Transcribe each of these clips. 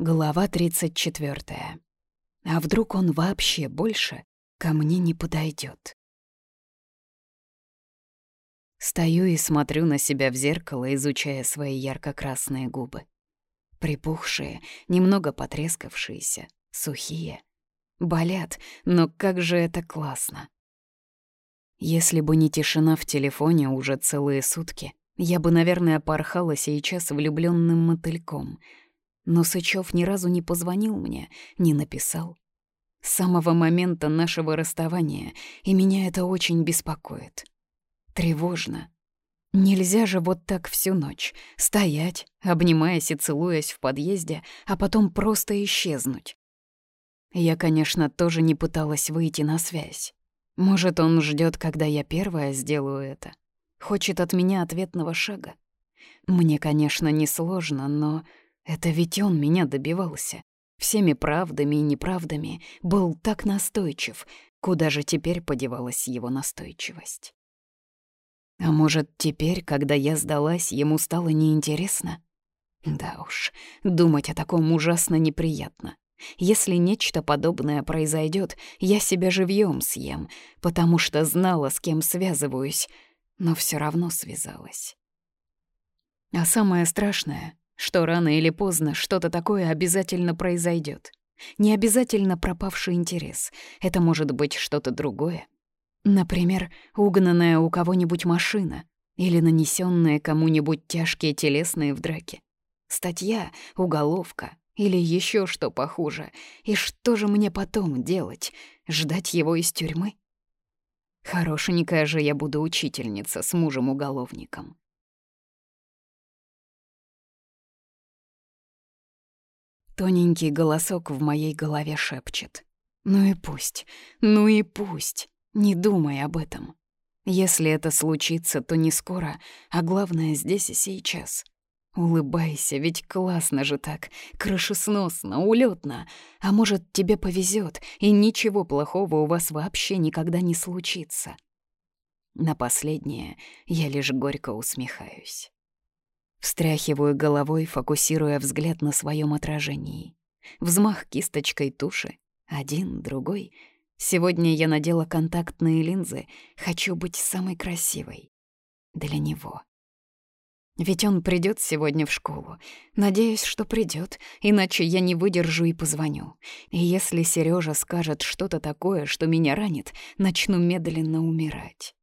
Глава 34. А вдруг он вообще больше ко мне не подойдет? Стою и смотрю на себя в зеркало, изучая свои ярко-красные губы. Припухшие, немного потрескавшиеся, сухие. Болят, но как же это классно. Если бы не тишина в телефоне уже целые сутки, я бы, наверное, порхала сейчас влюбленным мотыльком — но Сычев ни разу не позвонил мне, не написал. С самого момента нашего расставания, и меня это очень беспокоит. Тревожно. Нельзя же вот так всю ночь стоять, обнимаясь и целуясь в подъезде, а потом просто исчезнуть. Я, конечно, тоже не пыталась выйти на связь. Может, он ждет, когда я первая сделаю это. Хочет от меня ответного шага. Мне, конечно, несложно, но это ведь он меня добивался. Всеми правдами и неправдами был так настойчив. Куда же теперь подевалась его настойчивость? А может, теперь, когда я сдалась, ему стало неинтересно? Да уж, думать о таком ужасно неприятно. Если нечто подобное произойдет, я себя живьем съем, потому что знала, с кем связываюсь, но все равно связалась. А самое страшное, что рано или поздно что-то такое обязательно произойдет. Не обязательно пропавший интерес. Это может быть что-то другое. Например, угнанная у кого-нибудь машина или нанесенные кому-нибудь тяжкие телесные в драке. Статья, уголовка или еще что похуже. И что же мне потом делать? Ждать его из тюрьмы? Хорошенькая же я буду учительница с мужем-уголовником. Тоненький голосок в моей голове шепчет. «Ну и пусть, ну и пусть, не думай об этом. Если это случится, то не скоро, а главное здесь и сейчас. Улыбайся, ведь классно же так, крышесносно, улетно. А может, тебе повезет, и ничего плохого у вас вообще никогда не случится». На последнее я лишь горько усмехаюсь. Встряхиваю головой, фокусируя взгляд на своем отражении. Взмах кисточкой туши. Один, другой. Сегодня я надела контактные линзы. Хочу быть самой красивой. Для него. Ведь он придет сегодня в школу. Надеюсь, что придет, иначе я не выдержу и позвоню. И если Сережа скажет что-то такое, что меня ранит, начну медленно умирать.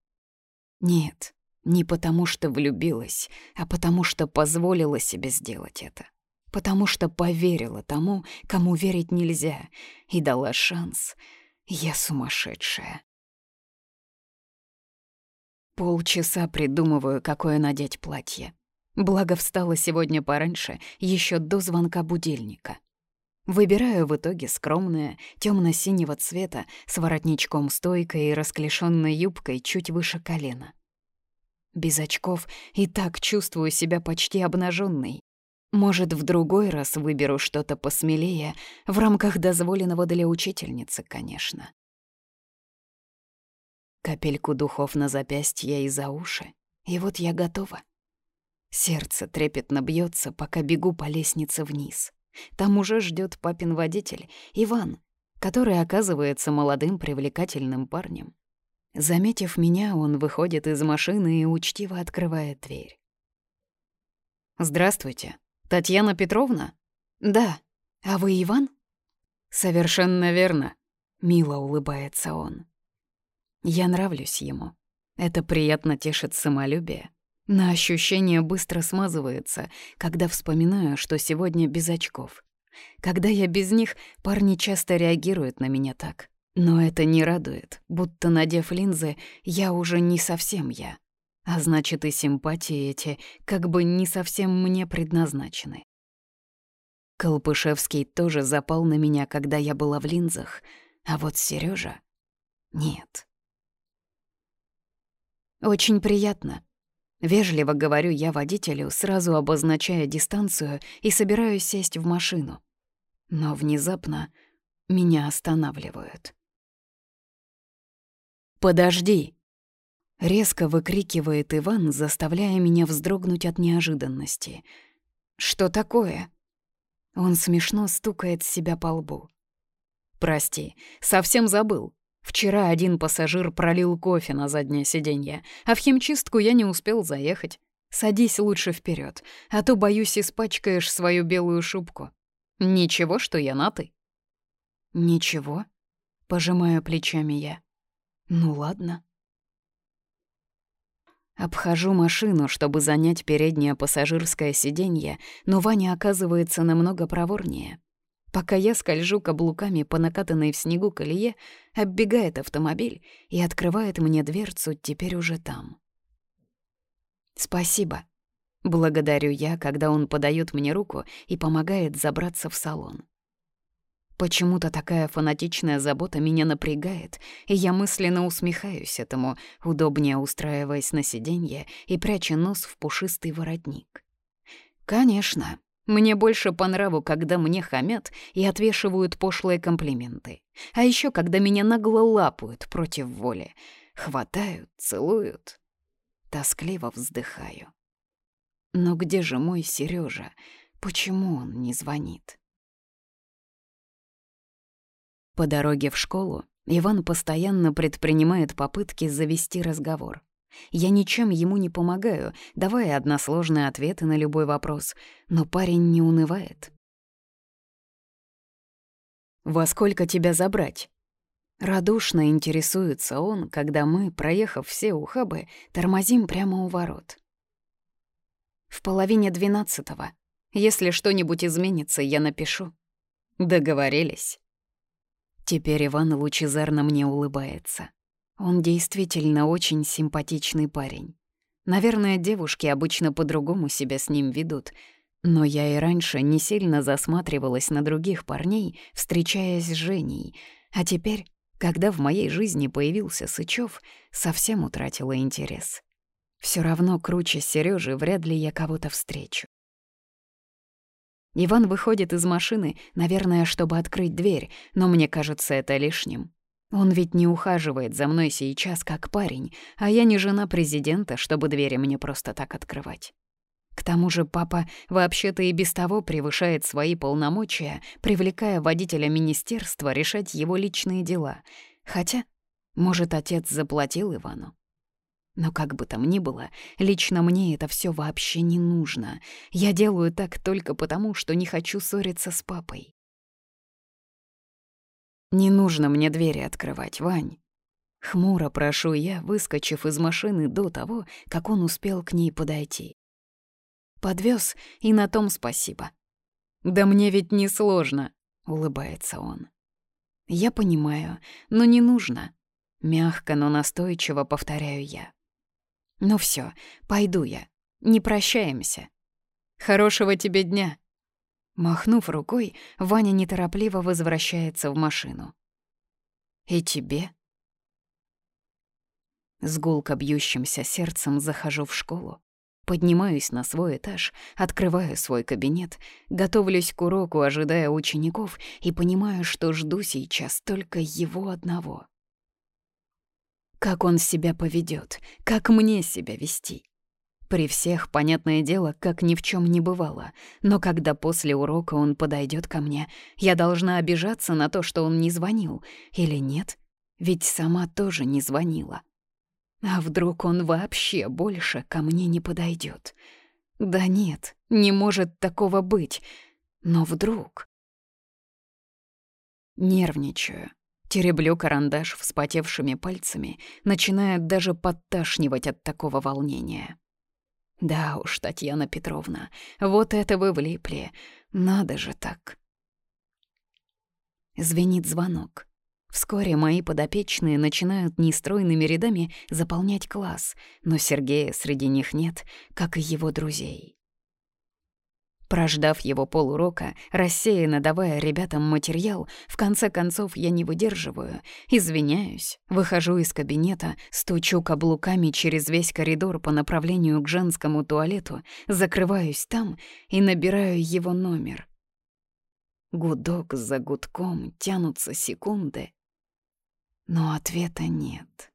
Нет, не потому что влюбилась, а потому что позволила себе сделать это. Потому что поверила тому, кому верить нельзя, и дала шанс. Я сумасшедшая. Полчаса придумываю, какое надеть платье. Благо встала сегодня пораньше, еще до звонка будильника. Выбираю в итоге скромное, темно синего цвета, с воротничком стойкой и расклешенной юбкой чуть выше колена. Без очков и так чувствую себя почти обнаженной. Может, в другой раз выберу что-то посмелее, в рамках дозволенного для учительницы, конечно. Капельку духов на запястье и за уши, и вот я готова. Сердце трепетно бьется, пока бегу по лестнице вниз. Там уже ждет папин водитель, Иван, который оказывается молодым привлекательным парнем. Заметив меня, он выходит из машины и учтиво открывает дверь. «Здравствуйте. Татьяна Петровна?» «Да. А вы Иван?» «Совершенно верно», — мило улыбается он. Я нравлюсь ему. Это приятно тешит самолюбие. На ощущение быстро смазывается, когда вспоминаю, что сегодня без очков. Когда я без них, парни часто реагируют на меня так. Но это не радует, будто, надев линзы, я уже не совсем я. А значит, и симпатии эти как бы не совсем мне предназначены. Колпышевский тоже запал на меня, когда я была в линзах, а вот Сережа нет. Очень приятно. Вежливо говорю я водителю, сразу обозначая дистанцию и собираюсь сесть в машину. Но внезапно меня останавливают. «Подожди!» Резко выкрикивает Иван, заставляя меня вздрогнуть от неожиданности. «Что такое?» Он смешно стукает себя по лбу. «Прости, совсем забыл. Вчера один пассажир пролил кофе на заднее сиденье, а в химчистку я не успел заехать. Садись лучше вперед, а то, боюсь, испачкаешь свою белую шубку. Ничего, что я на «ты». «Ничего?» — пожимаю плечами я. «Ну ладно». Обхожу машину, чтобы занять переднее пассажирское сиденье, но Ваня оказывается намного проворнее. Пока я скольжу каблуками по накатанной в снегу колее, оббегает автомобиль и открывает мне дверцу теперь уже там. «Спасибо», — благодарю я, когда он подает мне руку и помогает забраться в салон. Почему-то такая фанатичная забота меня напрягает, и я мысленно усмехаюсь этому, удобнее устраиваясь на сиденье и пряча нос в пушистый воротник. Конечно, мне больше по нраву, когда мне хамят и отвешивают пошлые комплименты. А еще когда меня нагло лапают против воли. Хватают, целуют. Тоскливо вздыхаю. Но где же мой Сережа? Почему он не звонит? По дороге в школу Иван постоянно предпринимает попытки завести разговор. Я ничем ему не помогаю, давая односложные ответы на любой вопрос, но парень не унывает. «Во сколько тебя забрать?» Радушно интересуется он, когда мы, проехав все ухабы, тормозим прямо у ворот. «В половине двенадцатого. Если что-нибудь изменится, я напишу». «Договорились». Теперь Иван лучезарно мне улыбается. Он действительно очень симпатичный парень. Наверное, девушки обычно по-другому себя с ним ведут, но я и раньше не сильно засматривалась на других парней, встречаясь с Женей, а теперь, когда в моей жизни появился Сычев, совсем утратила интерес. Все равно круче Сережи вряд ли я кого-то встречу. Иван выходит из машины, наверное, чтобы открыть дверь, но мне кажется это лишним. Он ведь не ухаживает за мной сейчас как парень, а я не жена президента, чтобы двери мне просто так открывать. К тому же папа вообще-то и без того превышает свои полномочия, привлекая водителя министерства решать его личные дела. Хотя, может, отец заплатил Ивану. Но как бы там ни было, лично мне это все вообще не нужно. Я делаю так только потому, что не хочу ссориться с папой. «Не нужно мне двери открывать, Вань». Хмуро прошу я, выскочив из машины до того, как он успел к ней подойти. Подвез, и на том спасибо. «Да мне ведь не сложно», — улыбается он. «Я понимаю, но не нужно». Мягко, но настойчиво повторяю я. Ну все, пойду я. Не прощаемся. Хорошего тебе дня. Махнув рукой, Ваня неторопливо возвращается в машину. И тебе? С гулко бьющимся сердцем захожу в школу. Поднимаюсь на свой этаж, открываю свой кабинет, готовлюсь к уроку, ожидая учеников, и понимаю, что жду сейчас только его одного. Как он себя поведет, как мне себя вести. При всех, понятное дело, как ни в чем не бывало, но когда после урока он подойдет ко мне, я должна обижаться на то, что он не звонил, или нет? Ведь сама тоже не звонила. А вдруг он вообще больше ко мне не подойдет? Да нет, не может такого быть. Но вдруг... Нервничаю. Тереблю карандаш вспотевшими пальцами, начинает даже подташнивать от такого волнения. Да уж, Татьяна Петровна, вот это вы влипли. Надо же так. Звенит звонок. Вскоре мои подопечные начинают нестройными рядами заполнять класс, но Сергея среди них нет, как и его друзей. Прождав его полурока, рассеянно давая ребятам материал, в конце концов я не выдерживаю, извиняюсь, выхожу из кабинета, стучу каблуками через весь коридор по направлению к женскому туалету, закрываюсь там и набираю его номер. Гудок за гудком тянутся секунды, но ответа нет.